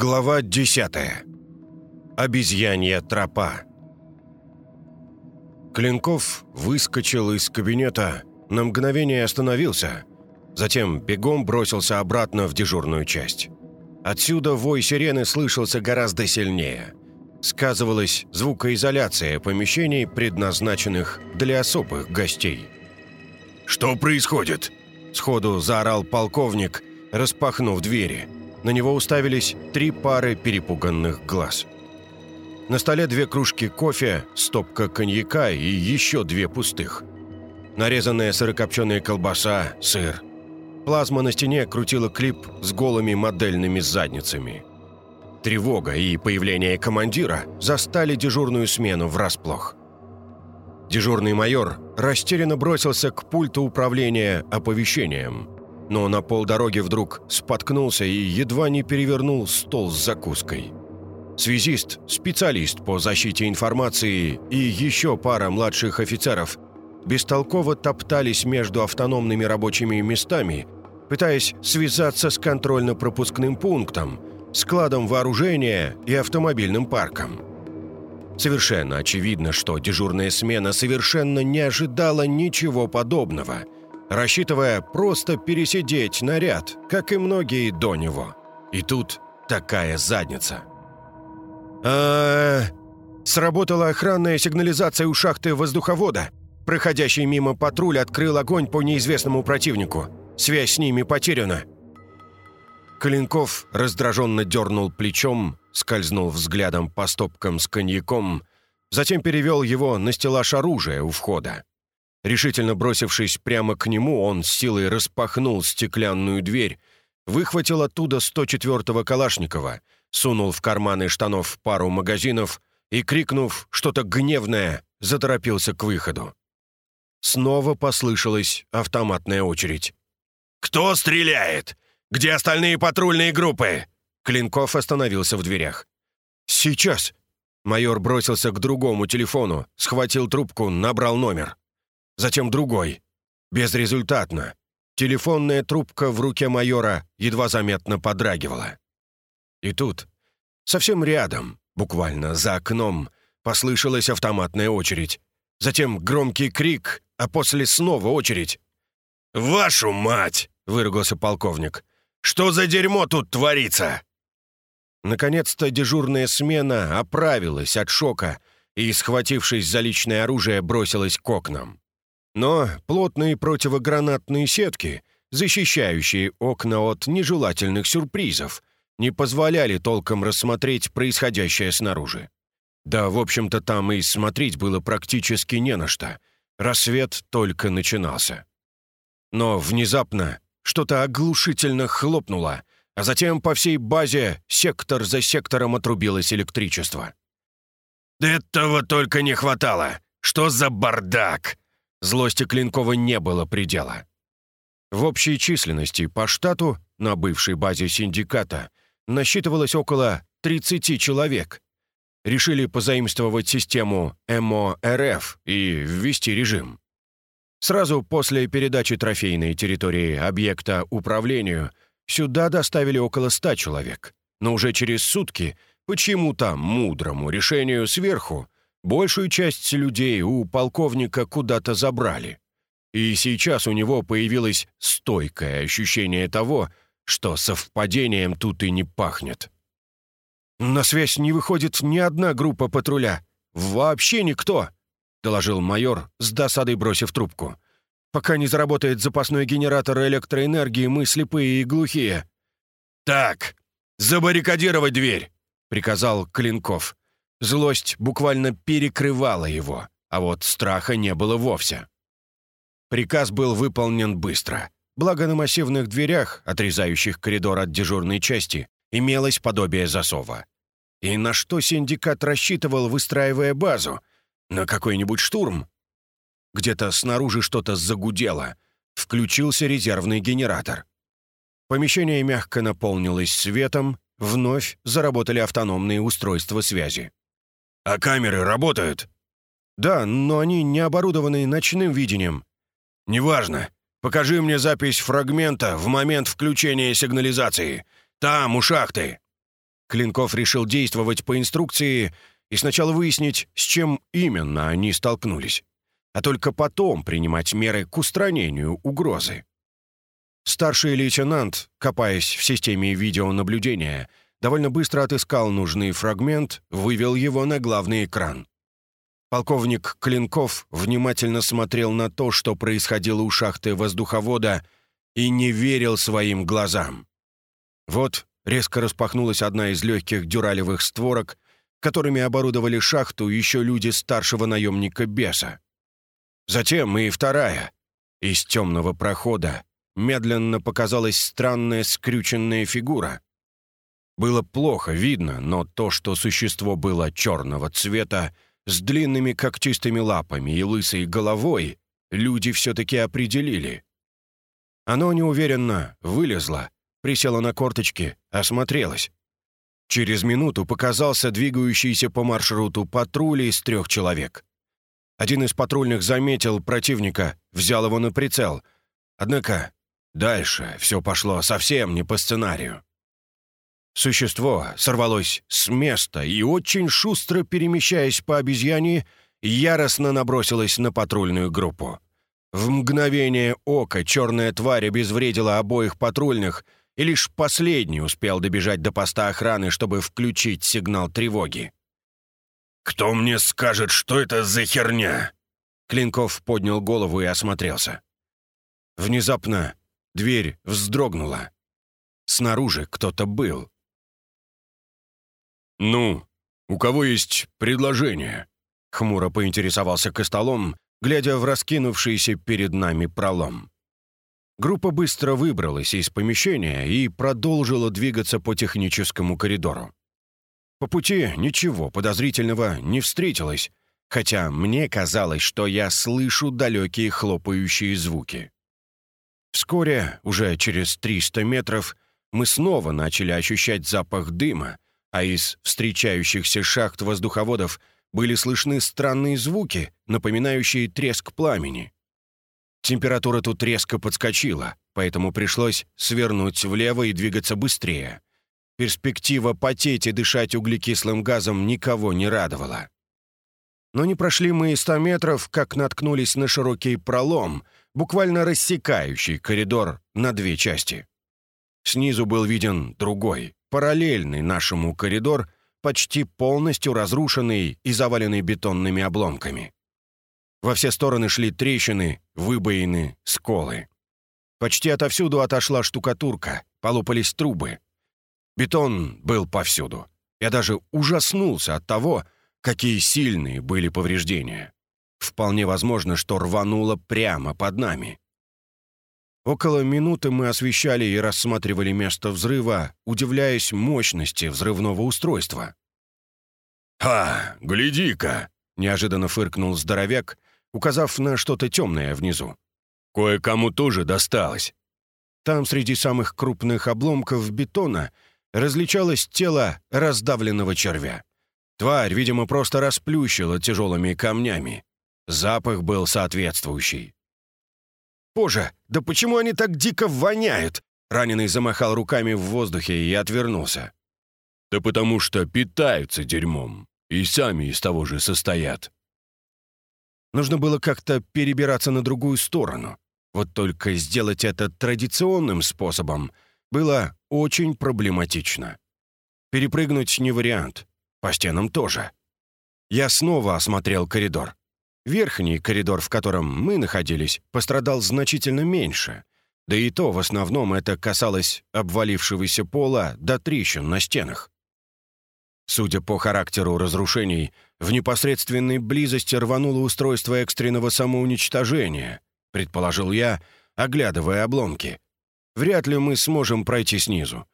Глава 10. Обезьянья тропа. Клинков выскочил из кабинета, на мгновение остановился, затем бегом бросился обратно в дежурную часть. Отсюда вой сирены слышался гораздо сильнее. Сказывалась звукоизоляция помещений, предназначенных для особых гостей. «Что происходит?» – сходу заорал полковник, распахнув двери – на него уставились три пары перепуганных глаз. На столе две кружки кофе, стопка коньяка и еще две пустых. Нарезанная сырокопченая колбаса, сыр. Плазма на стене крутила клип с голыми модельными задницами. Тревога и появление командира застали дежурную смену врасплох. Дежурный майор растерянно бросился к пульту управления оповещением – но на полдороги вдруг споткнулся и едва не перевернул стол с закуской. Связист, специалист по защите информации и еще пара младших офицеров бестолково топтались между автономными рабочими местами, пытаясь связаться с контрольно-пропускным пунктом, складом вооружения и автомобильным парком. Совершенно очевидно, что дежурная смена совершенно не ожидала ничего подобного – рассчитывая просто пересидеть наряд, как и многие до него. И тут такая задница. а, Сработала охранная сигнализация у шахты воздуховода. Проходящий мимо патруль открыл огонь по неизвестному противнику. Связь с ними потеряна. Клинков раздраженно дернул плечом, скользнул взглядом по стопкам с коньяком, затем перевел его на стеллаж оружия у входа. Решительно бросившись прямо к нему, он с силой распахнул стеклянную дверь, выхватил оттуда 104-го Калашникова, сунул в карманы штанов пару магазинов и, крикнув что-то гневное, заторопился к выходу. Снова послышалась автоматная очередь. «Кто стреляет? Где остальные патрульные группы?» Клинков остановился в дверях. «Сейчас!» Майор бросился к другому телефону, схватил трубку, набрал номер затем другой. Безрезультатно. Телефонная трубка в руке майора едва заметно подрагивала. И тут, совсем рядом, буквально за окном, послышалась автоматная очередь. Затем громкий крик, а после снова очередь. «Вашу мать!» — выругался полковник. «Что за дерьмо тут творится?» Наконец-то дежурная смена оправилась от шока и, схватившись за личное оружие, бросилась к окнам. Но плотные противогранатные сетки, защищающие окна от нежелательных сюрпризов, не позволяли толком рассмотреть происходящее снаружи. Да, в общем-то, там и смотреть было практически не на что. Рассвет только начинался. Но внезапно что-то оглушительно хлопнуло, а затем по всей базе сектор за сектором отрубилось электричество. «Этого только не хватало! Что за бардак!» Злости Клинкова не было предела. В общей численности по штату на бывшей базе синдиката насчитывалось около 30 человек. Решили позаимствовать систему МО-РФ и ввести режим. Сразу после передачи трофейной территории объекта управлению сюда доставили около 100 человек. Но уже через сутки почему-то мудрому решению сверху Большую часть людей у полковника куда-то забрали. И сейчас у него появилось стойкое ощущение того, что совпадением тут и не пахнет. «На связь не выходит ни одна группа патруля. Вообще никто!» — доложил майор, с досадой бросив трубку. «Пока не заработает запасной генератор электроэнергии, мы слепые и глухие». «Так, забаррикадировать дверь!» — приказал Клинков. Злость буквально перекрывала его, а вот страха не было вовсе. Приказ был выполнен быстро. Благо на массивных дверях, отрезающих коридор от дежурной части, имелось подобие засова. И на что синдикат рассчитывал, выстраивая базу? На какой-нибудь штурм? Где-то снаружи что-то загудело. Включился резервный генератор. Помещение мягко наполнилось светом, вновь заработали автономные устройства связи. «А камеры работают?» «Да, но они не оборудованы ночным видением». «Неважно. Покажи мне запись фрагмента в момент включения сигнализации. Там, у шахты». Клинков решил действовать по инструкции и сначала выяснить, с чем именно они столкнулись, а только потом принимать меры к устранению угрозы. Старший лейтенант, копаясь в системе видеонаблюдения, довольно быстро отыскал нужный фрагмент, вывел его на главный экран. Полковник Клинков внимательно смотрел на то, что происходило у шахты воздуховода, и не верил своим глазам. Вот резко распахнулась одна из легких дюралевых створок, которыми оборудовали шахту еще люди старшего наемника Беса. Затем и вторая. Из темного прохода медленно показалась странная скрюченная фигура. Было плохо видно, но то, что существо было черного цвета, с длинными когтистыми лапами и лысой головой, люди все-таки определили. Оно неуверенно вылезло, присело на корточки, осмотрелось. Через минуту показался двигающийся по маршруту патруль из трех человек. Один из патрульных заметил противника, взял его на прицел. Однако дальше все пошло совсем не по сценарию. Существо сорвалось с места и, очень шустро перемещаясь по обезьяне, яростно набросилось на патрульную группу. В мгновение ока черная тварь обезвредила обоих патрульных, и лишь последний успел добежать до поста охраны, чтобы включить сигнал тревоги. «Кто мне скажет, что это за херня?» Клинков поднял голову и осмотрелся. Внезапно дверь вздрогнула. Снаружи кто-то был. «Ну, у кого есть предложение?» — хмуро поинтересовался Костолом, глядя в раскинувшийся перед нами пролом. Группа быстро выбралась из помещения и продолжила двигаться по техническому коридору. По пути ничего подозрительного не встретилось, хотя мне казалось, что я слышу далекие хлопающие звуки. Вскоре, уже через 300 метров, мы снова начали ощущать запах дыма, а из встречающихся шахт воздуховодов были слышны странные звуки, напоминающие треск пламени. Температура тут резко подскочила, поэтому пришлось свернуть влево и двигаться быстрее. Перспектива потеть и дышать углекислым газом никого не радовала. Но не прошли мы и ста метров, как наткнулись на широкий пролом, буквально рассекающий коридор на две части. Снизу был виден другой, параллельный нашему коридор, почти полностью разрушенный и заваленный бетонными обломками. Во все стороны шли трещины, выбоины, сколы. Почти отовсюду отошла штукатурка, полопались трубы. Бетон был повсюду. Я даже ужаснулся от того, какие сильные были повреждения. Вполне возможно, что рвануло прямо под нами. Около минуты мы освещали и рассматривали место взрыва, удивляясь мощности взрывного устройства. «Ха, гляди-ка!» — неожиданно фыркнул здоровяк, указав на что-то темное внизу. «Кое-кому тоже досталось». Там среди самых крупных обломков бетона различалось тело раздавленного червя. Тварь, видимо, просто расплющила тяжелыми камнями. Запах был соответствующий. «Боже, да почему они так дико воняют?» Раненый замахал руками в воздухе и отвернулся. «Да потому что питаются дерьмом и сами из того же состоят». Нужно было как-то перебираться на другую сторону. Вот только сделать это традиционным способом было очень проблематично. Перепрыгнуть не вариант, по стенам тоже. Я снова осмотрел коридор. Верхний коридор, в котором мы находились, пострадал значительно меньше. Да и то в основном это касалось обвалившегося пола до трещин на стенах. Судя по характеру разрушений, в непосредственной близости рвануло устройство экстренного самоуничтожения, предположил я, оглядывая обломки. Вряд ли мы сможем пройти снизу.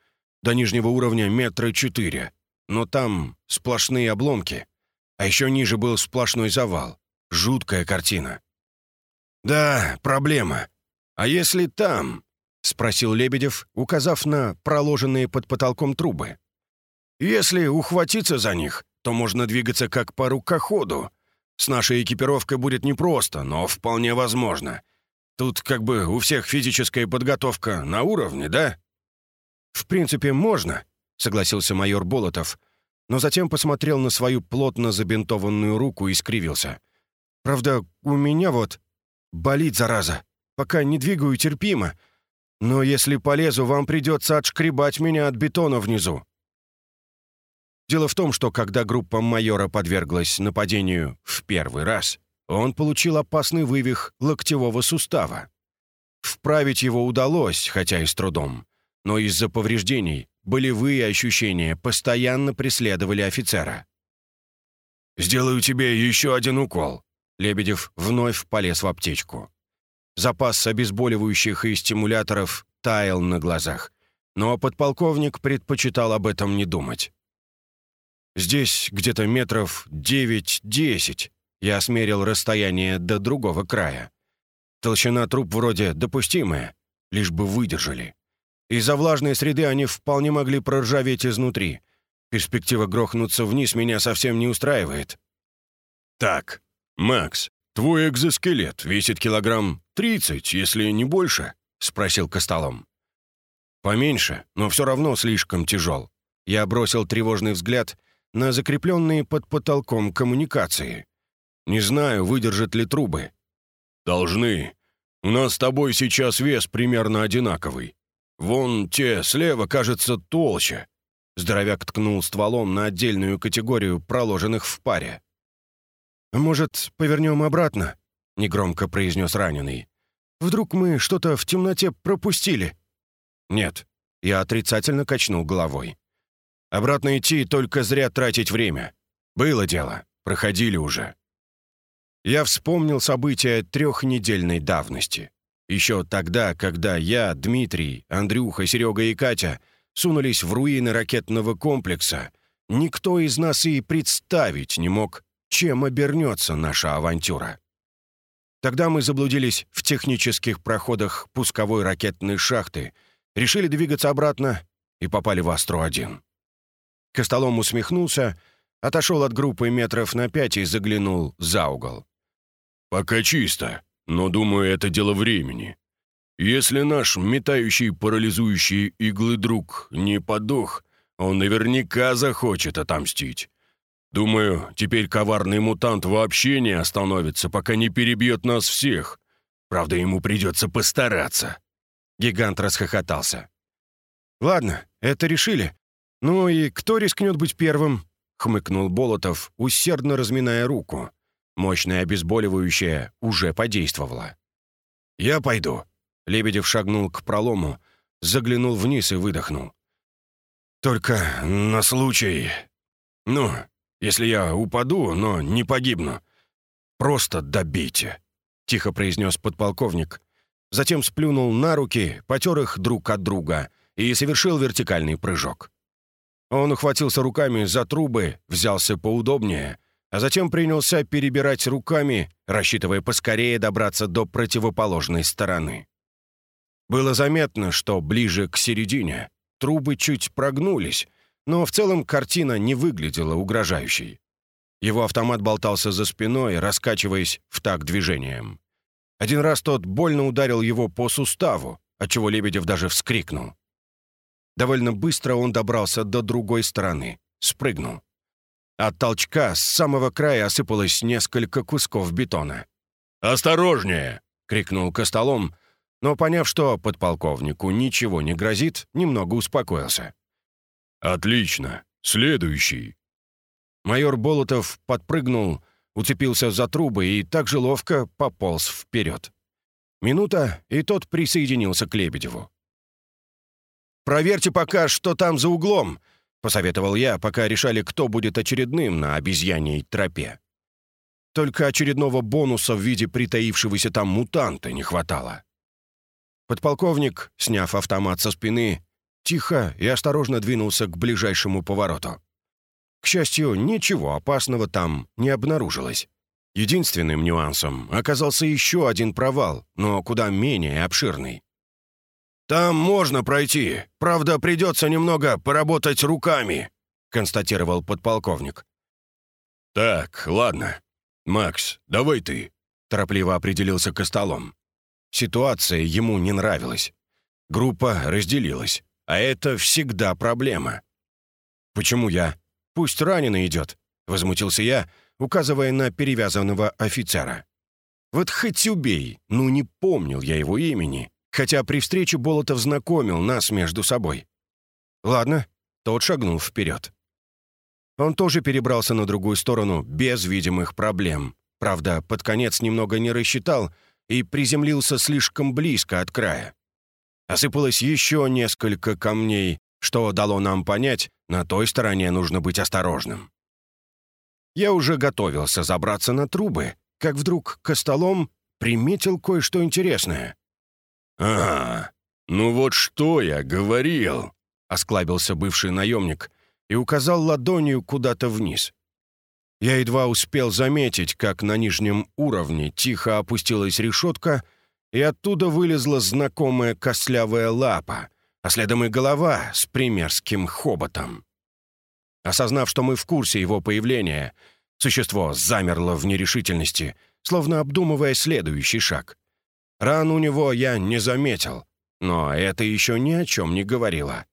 До нижнего уровня метра четыре. Но там сплошные обломки. А еще ниже был сплошной завал. Жуткая картина. «Да, проблема. А если там?» — спросил Лебедев, указав на проложенные под потолком трубы. «Если ухватиться за них, то можно двигаться как по рукоходу. С нашей экипировкой будет непросто, но вполне возможно. Тут как бы у всех физическая подготовка на уровне, да?» «В принципе, можно», — согласился майор Болотов, но затем посмотрел на свою плотно забинтованную руку и скривился. «Правда, у меня вот болит, зараза. Пока не двигаю терпимо. Но если полезу, вам придется отшкребать меня от бетона внизу». Дело в том, что когда группа майора подверглась нападению в первый раз, он получил опасный вывих локтевого сустава. Вправить его удалось, хотя и с трудом, но из-за повреждений болевые ощущения постоянно преследовали офицера. «Сделаю тебе еще один укол», — Лебедев вновь полез в аптечку. Запас обезболивающих и стимуляторов таял на глазах, но подполковник предпочитал об этом не думать. Здесь где-то метров девять-десять. Я осмерил расстояние до другого края. Толщина труб вроде допустимая, лишь бы выдержали. Из-за влажной среды они вполне могли проржаветь изнутри. Перспектива грохнуться вниз меня совсем не устраивает. «Так, Макс, твой экзоскелет весит килограмм тридцать, если не больше?» — спросил Костолом. «Поменьше, но все равно слишком тяжел». Я бросил тревожный взгляд на закрепленные под потолком коммуникации. Не знаю, выдержат ли трубы. «Должны. У нас с тобой сейчас вес примерно одинаковый. Вон те слева, кажется, толще». Здоровяк ткнул стволом на отдельную категорию проложенных в паре. «Может, повернем обратно?» — негромко произнес раненый. «Вдруг мы что-то в темноте пропустили?» «Нет». Я отрицательно качнул головой. Обратно идти, только зря тратить время. Было дело, проходили уже. Я вспомнил события трехнедельной давности. Еще тогда, когда я, Дмитрий, Андрюха, Серега и Катя сунулись в руины ракетного комплекса, никто из нас и представить не мог, чем обернется наша авантюра. Тогда мы заблудились в технических проходах пусковой ракетной шахты, решили двигаться обратно и попали в Астру-1. Костолом усмехнулся, отошел от группы метров на пять и заглянул за угол. «Пока чисто, но, думаю, это дело времени. Если наш метающий парализующий иглы друг не подох, он наверняка захочет отомстить. Думаю, теперь коварный мутант вообще не остановится, пока не перебьет нас всех. Правда, ему придется постараться». Гигант расхохотался. «Ладно, это решили. «Ну и кто рискнет быть первым?» — хмыкнул Болотов, усердно разминая руку. Мощное обезболивающее уже подействовало. «Я пойду». Лебедев шагнул к пролому, заглянул вниз и выдохнул. «Только на случай... Ну, если я упаду, но не погибну, просто добейте», — тихо произнес подполковник. Затем сплюнул на руки, потер их друг от друга и совершил вертикальный прыжок. Он ухватился руками за трубы, взялся поудобнее, а затем принялся перебирать руками, рассчитывая поскорее добраться до противоположной стороны. Было заметно, что ближе к середине трубы чуть прогнулись, но в целом картина не выглядела угрожающей. Его автомат болтался за спиной, раскачиваясь в такт движением. Один раз тот больно ударил его по суставу, отчего Лебедев даже вскрикнул. Довольно быстро он добрался до другой стороны, спрыгнул. От толчка с самого края осыпалось несколько кусков бетона. «Осторожнее!» — крикнул Костолом, но, поняв, что подполковнику ничего не грозит, немного успокоился. «Отлично! Следующий!» Майор Болотов подпрыгнул, уцепился за трубы и так же ловко пополз вперед. Минута, и тот присоединился к Лебедеву. «Проверьте пока, что там за углом», — посоветовал я, пока решали, кто будет очередным на обезьяньей тропе. Только очередного бонуса в виде притаившегося там мутанта не хватало. Подполковник, сняв автомат со спины, тихо и осторожно двинулся к ближайшему повороту. К счастью, ничего опасного там не обнаружилось. Единственным нюансом оказался еще один провал, но куда менее обширный. «Там можно пройти. Правда, придется немного поработать руками», — констатировал подполковник. «Так, ладно. Макс, давай ты», — торопливо определился Костолом. Ситуация ему не нравилась. Группа разделилась, а это всегда проблема. «Почему я? Пусть раненый идет», — возмутился я, указывая на перевязанного офицера. «Вот хоть убей, ну не помнил я его имени, хотя при встрече Болотов знакомил нас между собой». «Ладно», — тот шагнул вперед. Он тоже перебрался на другую сторону без видимых проблем. Правда, под конец немного не рассчитал и приземлился слишком близко от края. Осыпалось еще несколько камней, что дало нам понять, на той стороне нужно быть осторожным. Я уже готовился забраться на трубы, как вдруг Костолом приметил кое-что интересное. «Ага, ну вот что я говорил», — осклабился бывший наемник и указал ладонью куда-то вниз. Я едва успел заметить, как на нижнем уровне тихо опустилась решетка, и оттуда вылезла знакомая костлявая лапа, а следом и голова с примерским хоботом. Осознав, что мы в курсе его появления, существо замерло в нерешительности, словно обдумывая следующий шаг. Ран у него я не заметил, но это еще ни о чем не говорило.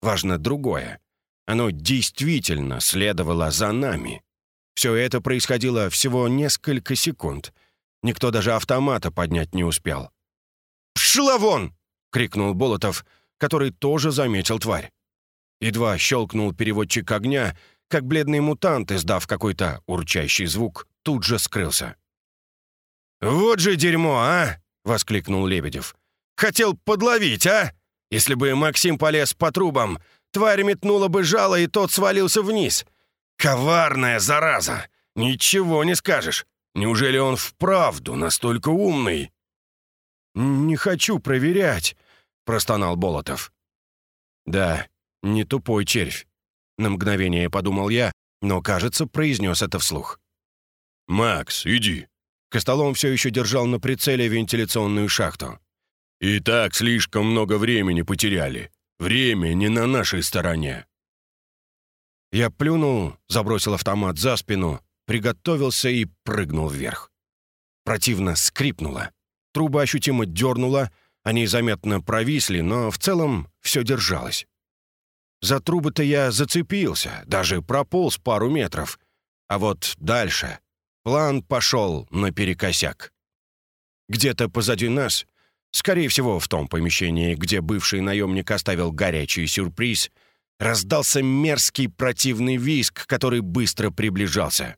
Важно другое. Оно действительно следовало за нами. Все это происходило всего несколько секунд. Никто даже автомата поднять не успел. «Пшла вон!» — крикнул Болотов, который тоже заметил тварь. Едва щелкнул переводчик огня, как бледный мутант, издав какой-то урчащий звук, тут же скрылся. «Вот же дерьмо, а!» — воскликнул Лебедев. «Хотел подловить, а? Если бы Максим полез по трубам, тварь метнула бы жало, и тот свалился вниз. Коварная зараза! Ничего не скажешь. Неужели он вправду настолько умный?» «Не хочу проверять», — простонал Болотов. «Да, не тупой червь», — на мгновение подумал я, но, кажется, произнес это вслух. «Макс, иди». Костолом все еще держал на прицеле вентиляционную шахту. «И так слишком много времени потеряли. Время не на нашей стороне». Я плюнул, забросил автомат за спину, приготовился и прыгнул вверх. Противно скрипнуло. Труба ощутимо дернула, они заметно провисли, но в целом все держалось. За трубы-то я зацепился, даже прополз пару метров. А вот дальше план пошел наперекосяк. Где-то позади нас, скорее всего, в том помещении, где бывший наемник оставил горячий сюрприз — раздался мерзкий противный визг, который быстро приближался.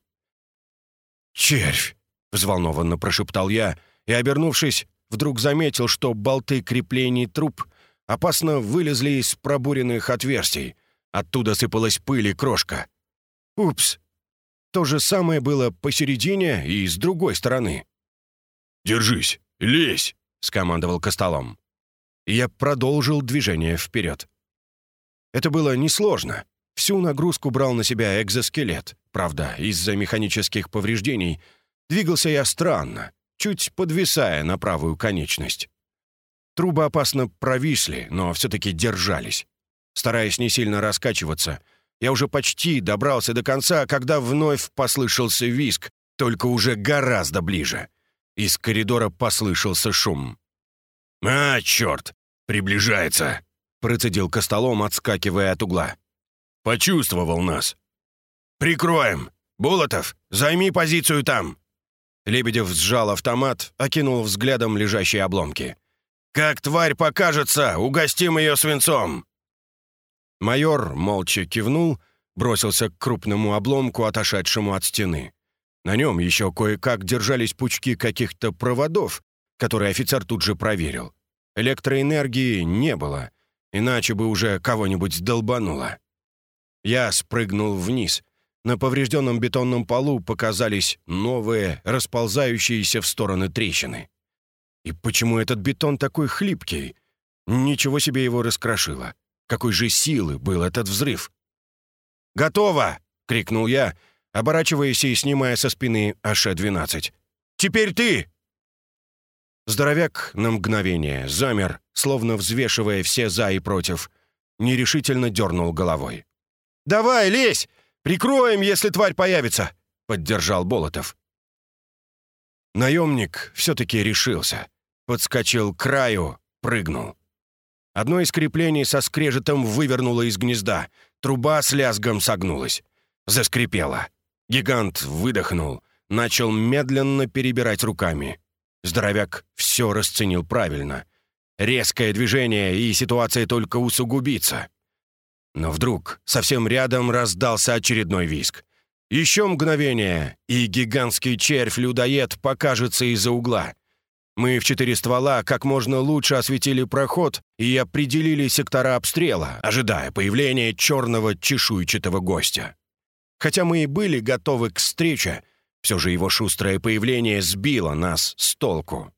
«Червь!» — взволнованно прошептал я и, обернувшись, вдруг заметил, что болты креплений труб опасно вылезли из пробуренных отверстий. Оттуда сыпалась пыль и крошка. «Упс!» То же самое было посередине и с другой стороны. «Держись! Лезь!» — скомандовал Костолом. я продолжил движение вперед. Это было несложно. Всю нагрузку брал на себя экзоскелет. Правда, из-за механических повреждений двигался я странно, чуть подвисая на правую конечность. Трубы опасно провисли, но все-таки держались. Стараясь не сильно раскачиваться, я уже почти добрался до конца, когда вновь послышался виск, только уже гораздо ближе. Из коридора послышался шум. «А, черт! Приближается!» процедил Костолом, отскакивая от угла. «Почувствовал нас». «Прикроем! Булатов, займи позицию там!» Лебедев сжал автомат, окинул взглядом лежащие обломки. «Как тварь покажется, угостим ее свинцом!» Майор молча кивнул, бросился к крупному обломку, отошедшему от стены. На нем еще кое-как держались пучки каких-то проводов, которые офицер тут же проверил. Электроэнергии не было, иначе бы уже кого-нибудь долбануло. Я спрыгнул вниз. На поврежденном бетонном полу показались новые, расползающиеся в стороны трещины. И почему этот бетон такой хлипкий? Ничего себе его раскрошило. Какой же силы был этот взрыв? «Готово!» — крикнул я, оборачиваясь и снимая со спины АШ-12. «Теперь ты!» Здоровяк на мгновение замер, словно взвешивая все «за» и «против». Нерешительно дернул головой. «Давай, лезь! Прикроем, если тварь появится!» — поддержал Болотов. Наемник все-таки решился. Подскочил к краю, прыгнул. Одно из креплений со скрежетом вывернуло из гнезда. Труба с лязгом согнулась. Заскрипела. Гигант выдохнул, начал медленно перебирать руками. Здоровяк все расценил правильно. Резкое движение, и ситуация только усугубится. Но вдруг совсем рядом раздался очередной визг. Еще мгновение, и гигантский червь-людоед покажется из-за угла. Мы в четыре ствола как можно лучше осветили проход и определили сектора обстрела, ожидая появления черного чешуйчатого гостя. Хотя мы и были готовы к встрече, все же его шустрое появление сбило нас с толку.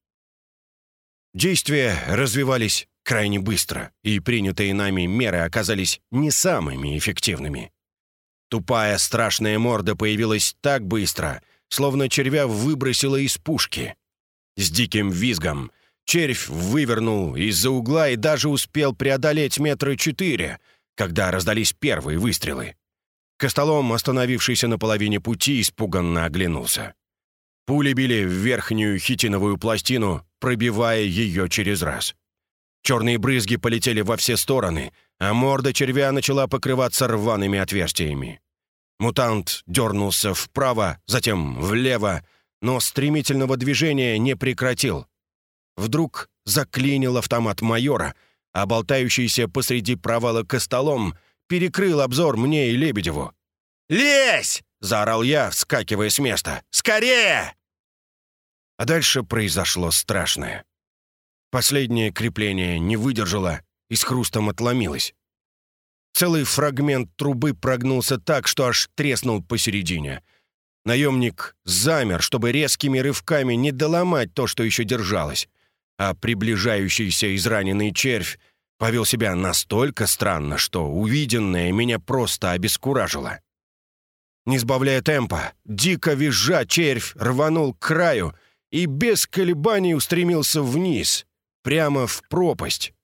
Действия развивались крайне быстро, и принятые нами меры оказались не самыми эффективными. Тупая страшная морда появилась так быстро, словно червя выбросила из пушки. С диким визгом червь вывернул из-за угла и даже успел преодолеть метра четыре, когда раздались первые выстрелы. Костолом, остановившийся на половине пути, испуганно оглянулся. Пули били в верхнюю хитиновую пластину, пробивая ее через раз. Черные брызги полетели во все стороны, а морда червя начала покрываться рваными отверстиями. Мутант дернулся вправо, затем влево, но стремительного движения не прекратил. Вдруг заклинил автомат майора, а болтающийся посреди провала костолом перекрыл обзор мне и Лебедеву. «Лезь!» — заорал я, вскакивая с места. «Скорее!» А дальше произошло страшное. Последнее крепление не выдержало и с хрустом отломилось. Целый фрагмент трубы прогнулся так, что аж треснул посередине. Наемник замер, чтобы резкими рывками не доломать то, что еще держалось. А приближающийся израненный червь повел себя настолько странно, что увиденное меня просто обескуражило. Не сбавляя темпа, дико визжа, червь рванул к краю и без колебаний устремился вниз, прямо в пропасть.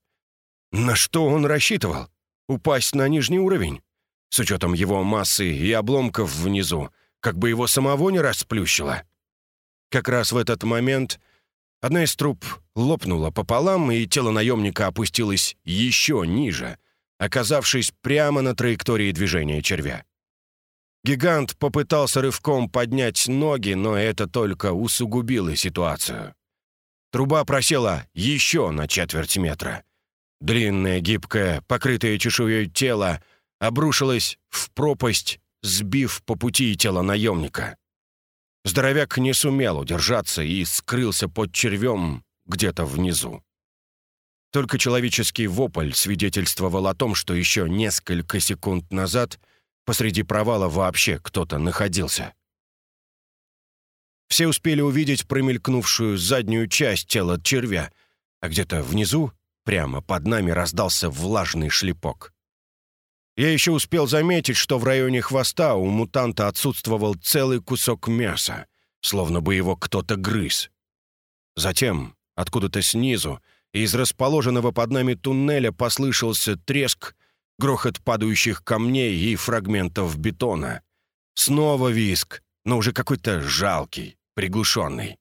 На что он рассчитывал? Упасть на нижний уровень? С учетом его массы и обломков внизу, как бы его самого не расплющило. Как раз в этот момент одна из труб лопнула пополам, и тело наемника опустилось еще ниже, оказавшись прямо на траектории движения червя. Гигант попытался рывком поднять ноги, но это только усугубило ситуацию. Труба просела еще на четверть метра. Длинное, гибкое, покрытое чешуей тело обрушилось в пропасть, сбив по пути тело наемника. Здоровяк не сумел удержаться и скрылся под червем где-то внизу. Только человеческий вопль свидетельствовал о том, что еще несколько секунд назад посреди провала вообще кто-то находился. Все успели увидеть промелькнувшую заднюю часть тела червя, а где-то внизу, прямо под нами, раздался влажный шлепок. Я еще успел заметить, что в районе хвоста у мутанта отсутствовал целый кусок мяса, словно бы его кто-то грыз. Затем, откуда-то снизу, из расположенного под нами туннеля послышался треск, грохот падающих камней и фрагментов бетона. Снова виск, но уже какой-то жалкий приглушенный.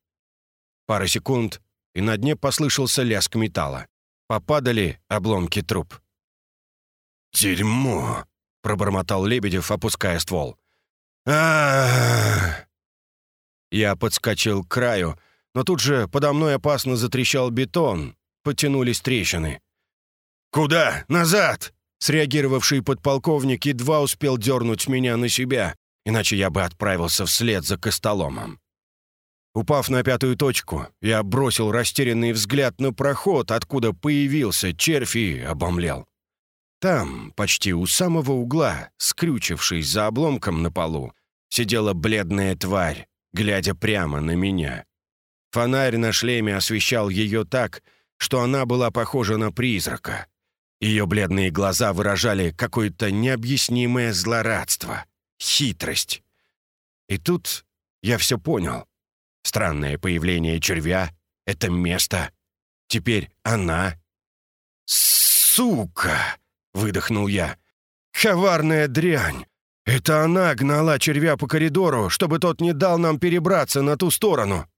Пара секунд, и на дне послышался лязг металла. Попадали обломки труб. «Дерьмо!» — пробормотал Лебедев, опуская ствол. а Я подскочил к краю, но тут же подо мной опасно затрещал бетон, потянулись трещины. «Куда? Назад!» Среагировавший подполковник едва успел дернуть меня на себя, иначе я бы отправился вслед за Костоломом. Упав на пятую точку, я бросил растерянный взгляд на проход, откуда появился червь и обомлел. Там, почти у самого угла, скрючившись за обломком на полу, сидела бледная тварь, глядя прямо на меня. Фонарь на шлеме освещал ее так, что она была похожа на призрака. Ее бледные глаза выражали какое-то необъяснимое злорадство, хитрость. И тут я все понял. Странное появление червя — это место. Теперь она... «Сука!» — выдохнул я. «Коварная дрянь! Это она гнала червя по коридору, чтобы тот не дал нам перебраться на ту сторону!»